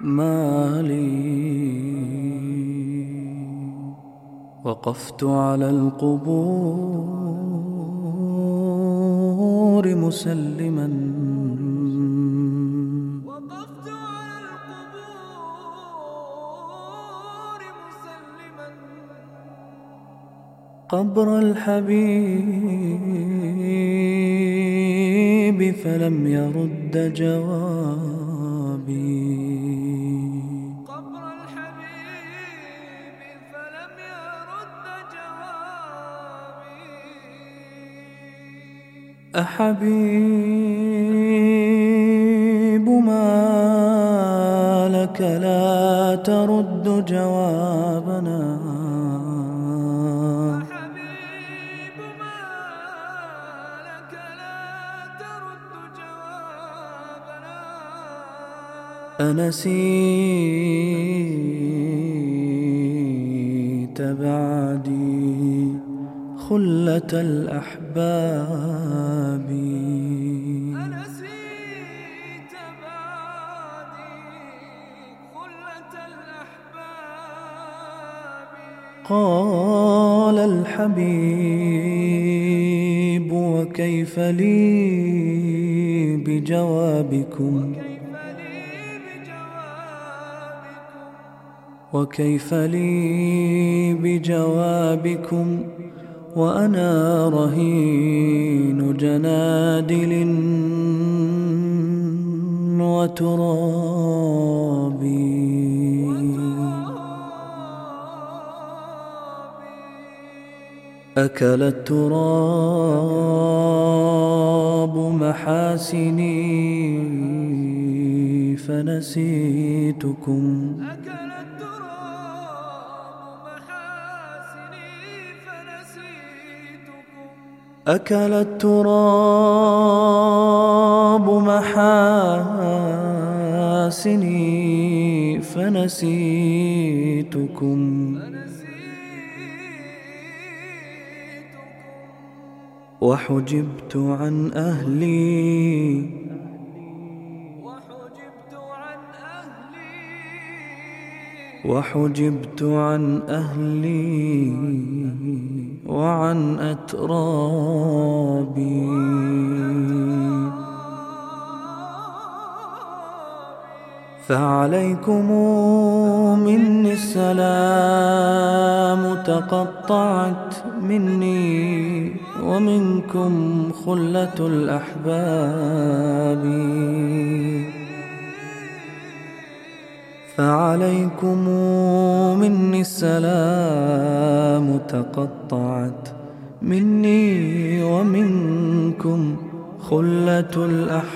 مالي. وقفت على القبور مسلما. وقفت على القبور مسلما. قبر الحبيب فلم يرد جوابي. أحبيب ما لك لا ترد جوابنا. حبيب ما لك لا ترد جوابنا. أنسيت بعدي خلة الأحباب. أنسيت بعدي خلة الأحباب. قال الحبيب وكيف لي بجوابكم؟ كيف لي بجوابكم؟ وكيف لي بجوابكم؟ وأنا رهين جنادل وترابي أكل التراب محاسني فنسيتكم. أكل التراب أكل التراب محاسني فنسيتكم. وحجبت عن أهلي وحجبت عن أهلي وعن أترابي. فعليكم مني السلام تقطعت مني ومنكم خلة الأحباب. فعليكم مني السلام تقطعت مني ومنكم خلة الأحباب.